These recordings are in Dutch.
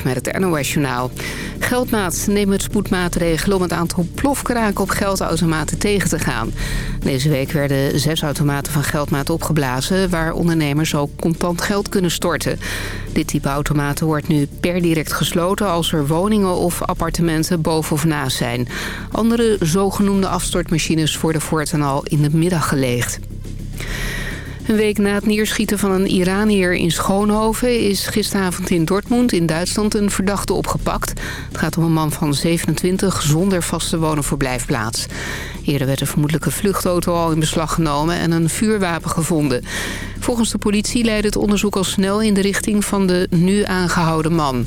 Met het NOS-journaal. Geldmaat neemt spoedmaatregelen om het aantal plofkraken op geldautomaten tegen te gaan. Deze week werden zes automaten van Geldmaat opgeblazen... waar ondernemers ook contant geld kunnen storten. Dit type automaten wordt nu per direct gesloten... als er woningen of appartementen boven of naast zijn. Andere zogenoemde afstortmachines worden voortaan al in de middag geleegd. Een week na het neerschieten van een Iranier in Schoonhoven... is gisteravond in Dortmund in Duitsland een verdachte opgepakt. Het gaat om een man van 27 zonder vaste wonenverblijfplaats. Eerder werd een vermoedelijke vluchtauto al in beslag genomen... en een vuurwapen gevonden. Volgens de politie leidde het onderzoek al snel in de richting van de nu aangehouden man.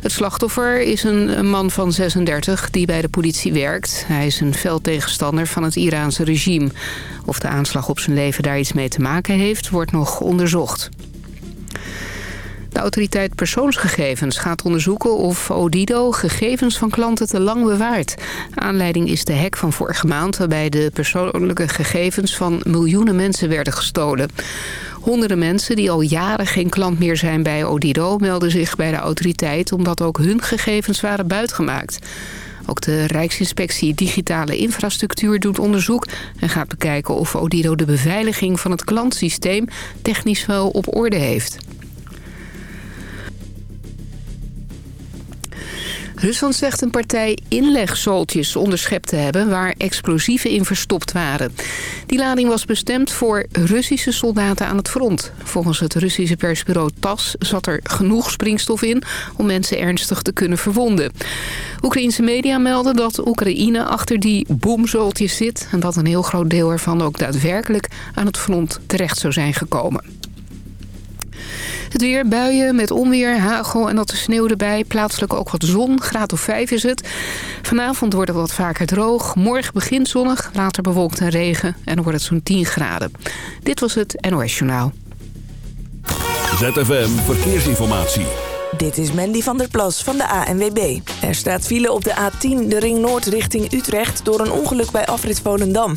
Het slachtoffer is een man van 36 die bij de politie werkt. Hij is een veldtegenstander van het Iraanse regime. Of de aanslag op zijn leven daar iets mee te maken heeft, wordt nog onderzocht. De autoriteit persoonsgegevens gaat onderzoeken of Odido gegevens van klanten te lang bewaart. Aanleiding is de hack van vorige maand waarbij de persoonlijke gegevens van miljoenen mensen werden gestolen. Honderden mensen die al jaren geen klant meer zijn bij Odido melden zich bij de autoriteit omdat ook hun gegevens waren buitgemaakt. Ook de Rijksinspectie Digitale Infrastructuur doet onderzoek... en gaat bekijken of Odido de beveiliging van het klantsysteem technisch wel op orde heeft. Rusland zegt een partij inlegzoltjes onderschept te hebben... waar explosieven in verstopt waren. Die lading was bestemd voor Russische soldaten aan het front. Volgens het Russische persbureau TAS zat er genoeg springstof in... om mensen ernstig te kunnen verwonden. Oekraïense media melden dat Oekraïne achter die boomzoltjes zit... en dat een heel groot deel ervan ook daadwerkelijk aan het front terecht zou zijn gekomen. Het weer, buien met onweer, hagel en dat sneeuw erbij. Plaatselijk ook wat zon, graad of 5 is het. Vanavond wordt het wat vaker droog. Morgen begint zonnig, later bewolkt en regen. En dan wordt het zo'n 10 graden. Dit was het NOS Journaal. ZFM Verkeersinformatie. Dit is Mandy van der Plas van de ANWB. Er staat file op de A10, de Ring Noord richting Utrecht... door een ongeluk bij afrit Volendam.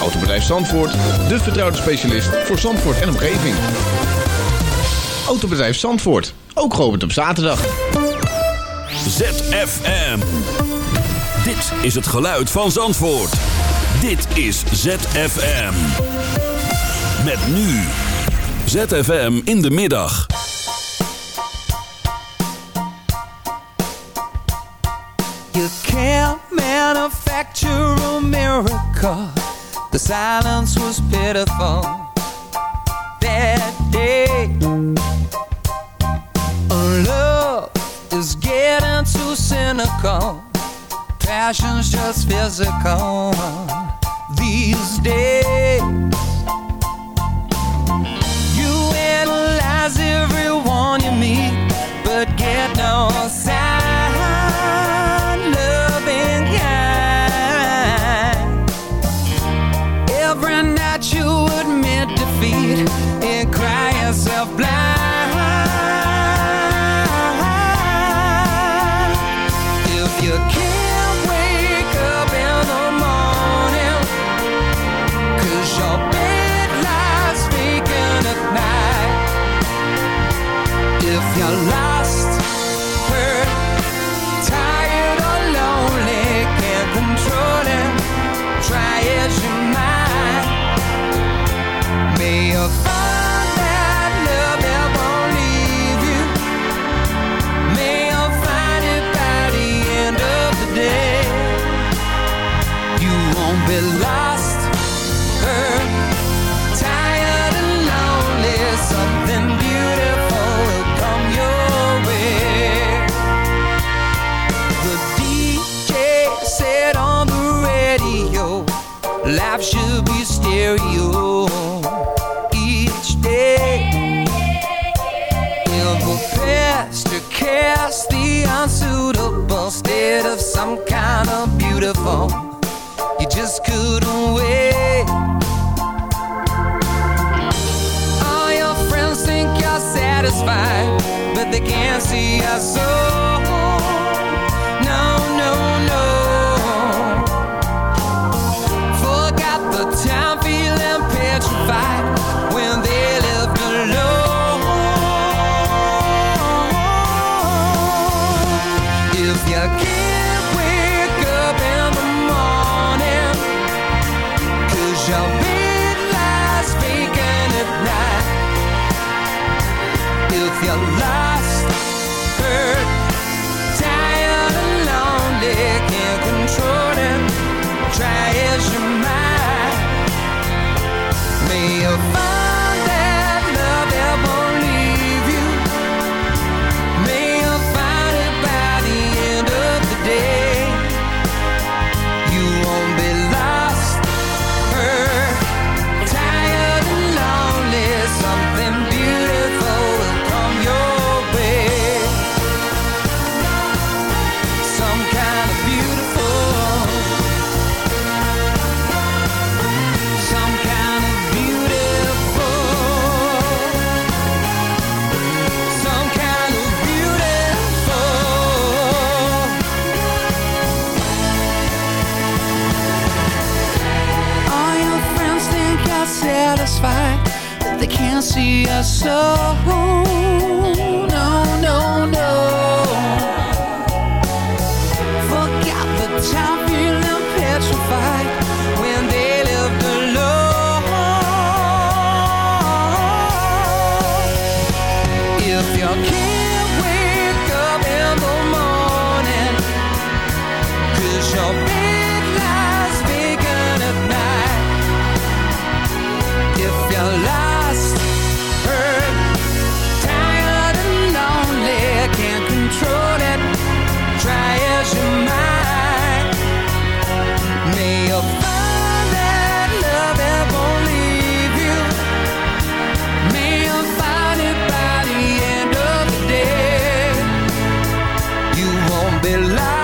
Autobedrijf Zandvoort, de vertrouwde specialist voor Zandvoort en omgeving. Autobedrijf Zandvoort, ook geopend op zaterdag. ZFM. Dit is het geluid van Zandvoort. Dit is ZFM. Met nu. ZFM in de middag. You can't manufacture a miracle. The silence was pitiful that day. Love is getting too cynical. Passion's just physical these days. You analyze everyone you meet, but get no sign. coração. see us so be lying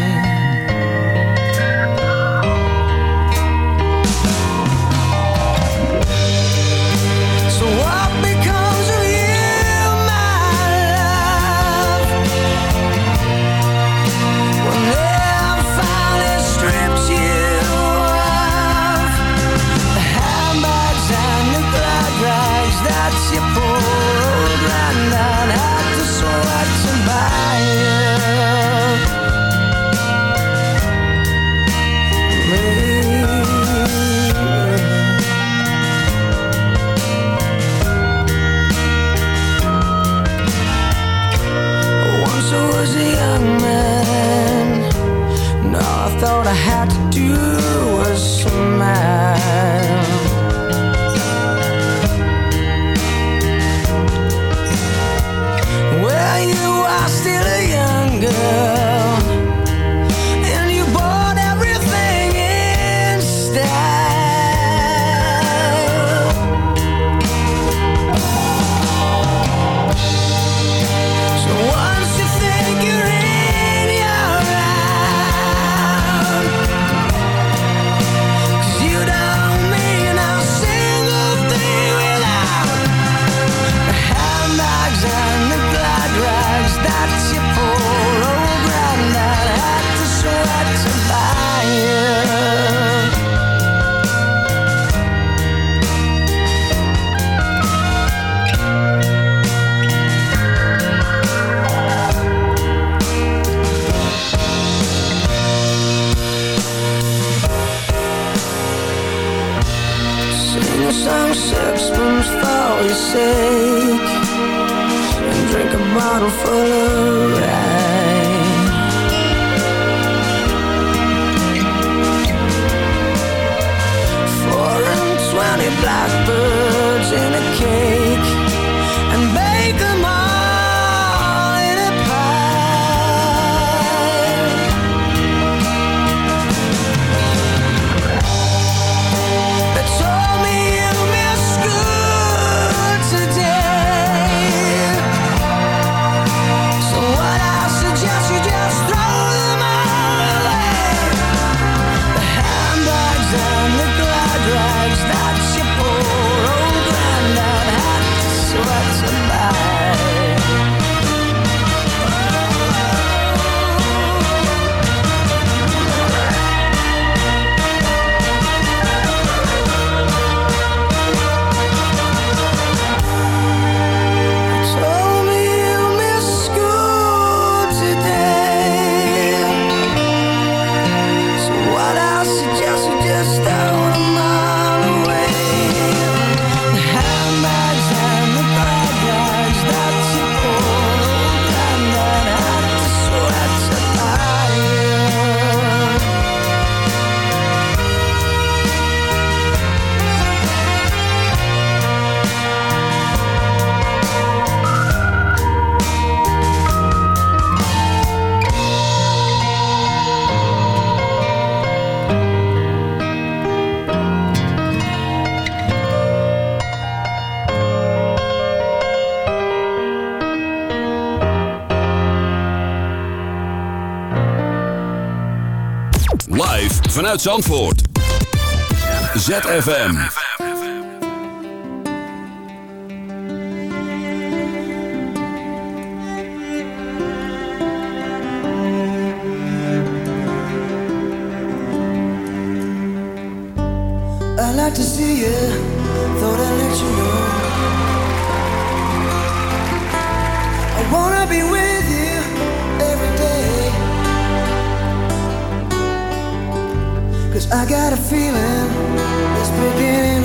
vanuit Zandvoort. ZFM. I like to see you, thought I'd let you know. I wanna be with I got a feeling it's beginning.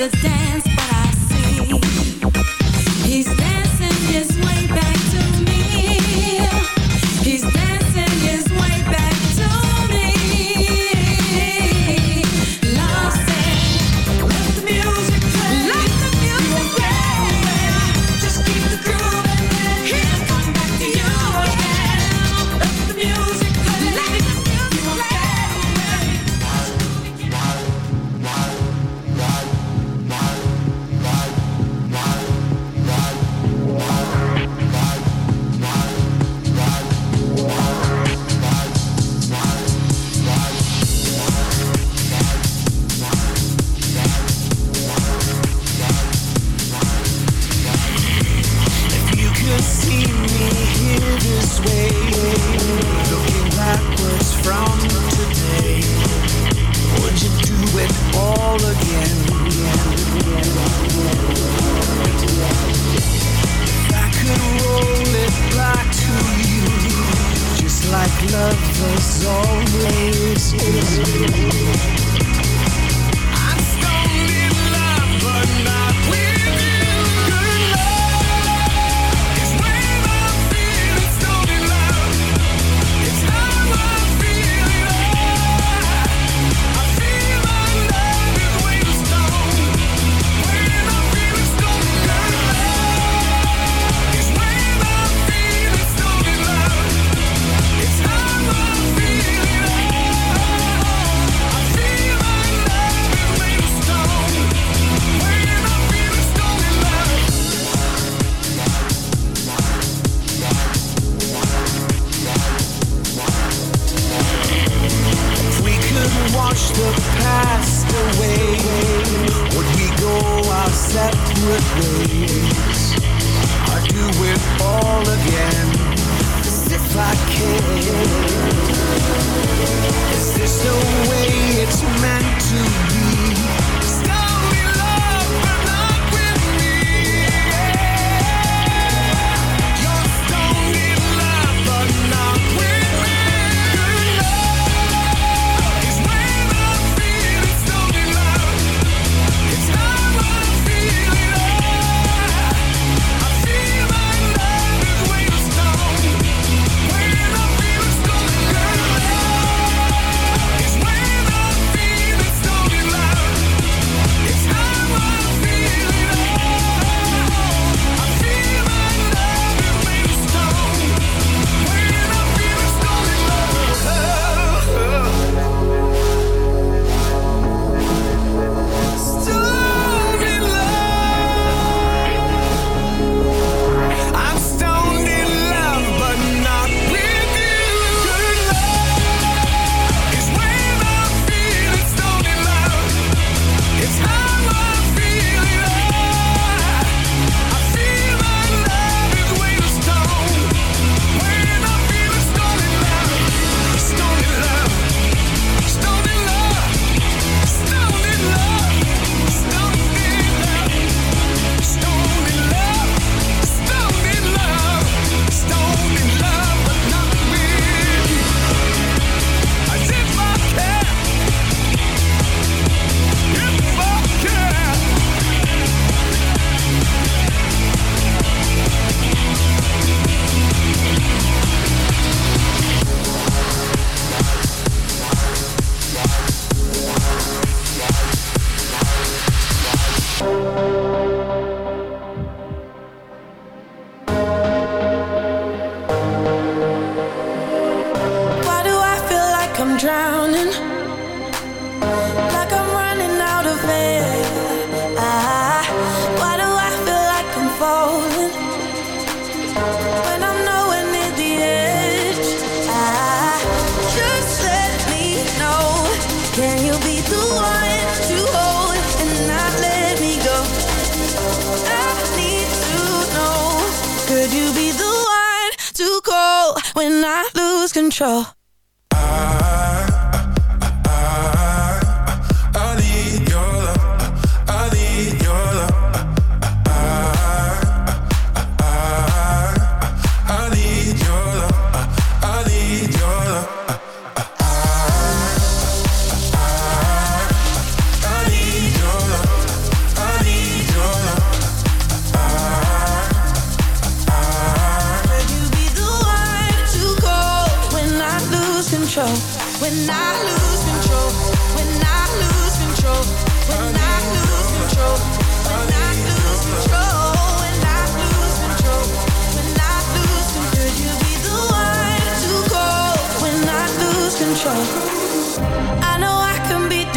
A dance,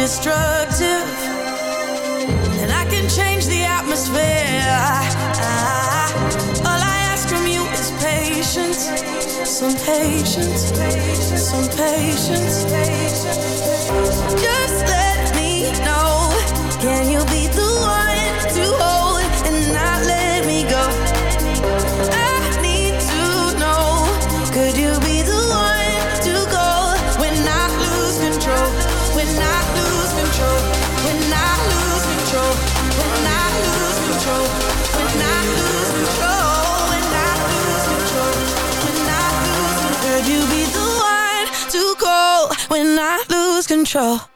destructive. And I can change the atmosphere. I, I, All I ask from you is patience. Some patience. Some patience. Just let me know. Can you be control.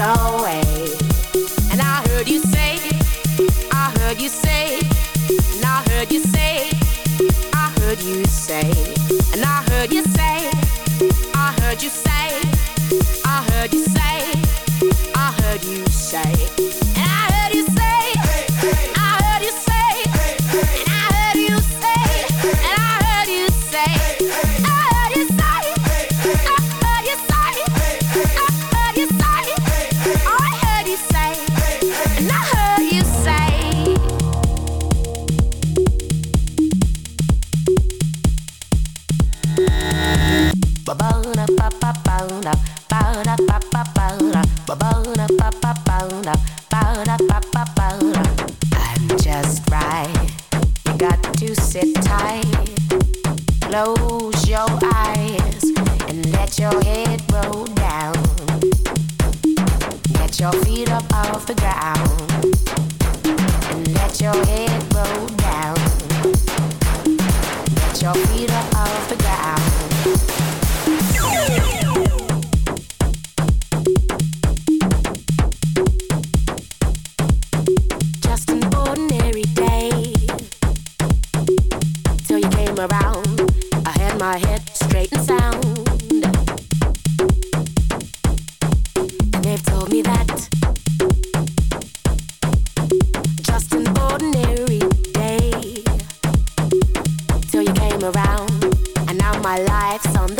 your way. my life's on the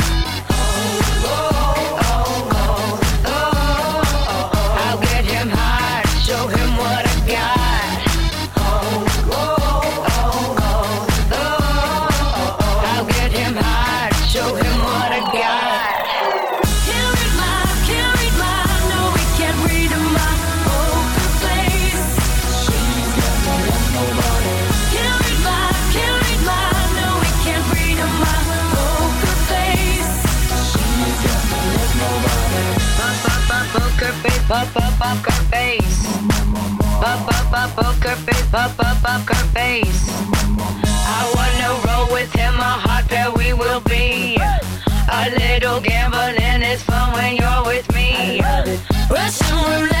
face. Bop, bop, bop, poker face. Bop, bop, bop, her face. I wanna roll with him, a hot pair we will be. A little gambling is fun when you're with me. Russian roulette.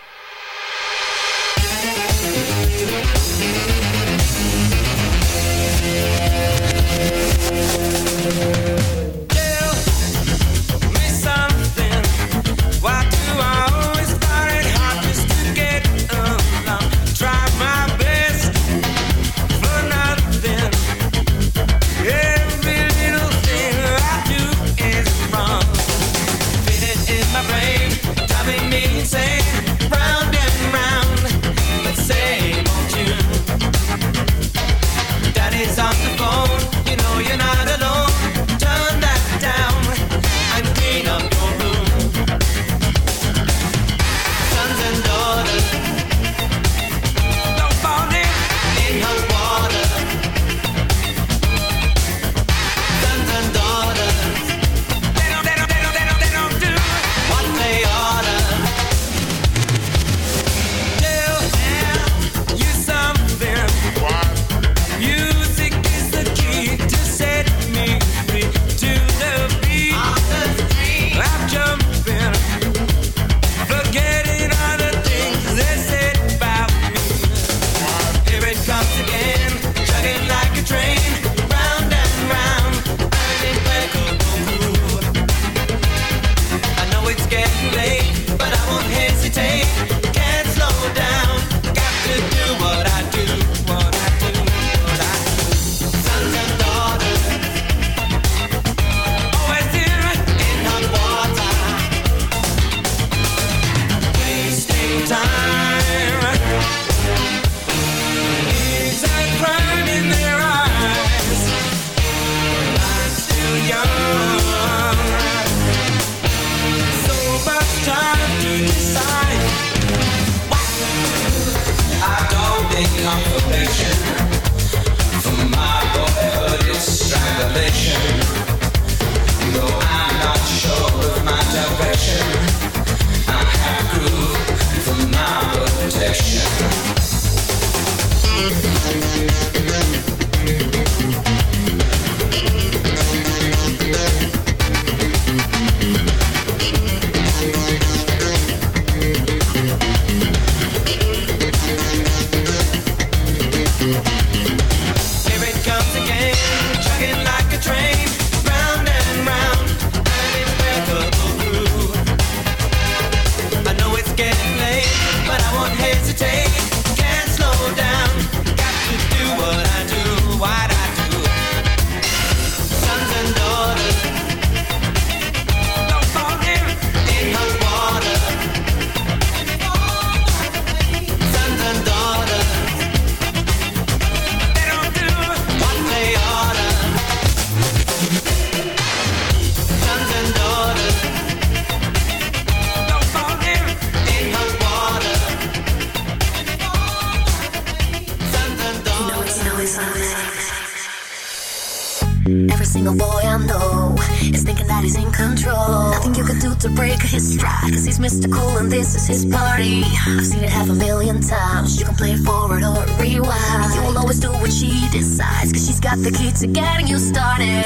confirmation for my boyhood, it's strangulation. this party. I've seen it half a million times. You can play it forward or rewind. You will always do what she decides, cause she's got the key to getting you started.